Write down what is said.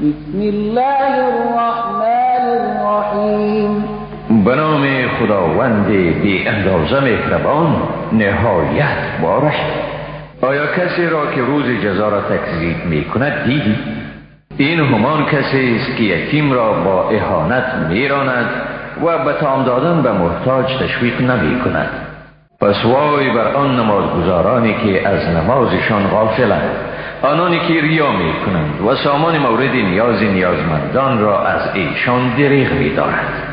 بسم الله الرحمن الرحیم. به نام خداوند بی اندازه مهربان نهایت بارش. آیا کسی را که روز جزا را تکذیب می کند دیدی؟ این همان کسی است که یتیم را با اهانت میراند و به تام دادن به محتاج تشویق نمی کند پس وای بر آن نمازگزارانی که از نمازشان غافلند. آنانی که ریا می کنند و سامان مورد نیاز نیازمندان را از ایشان دریغ می دارند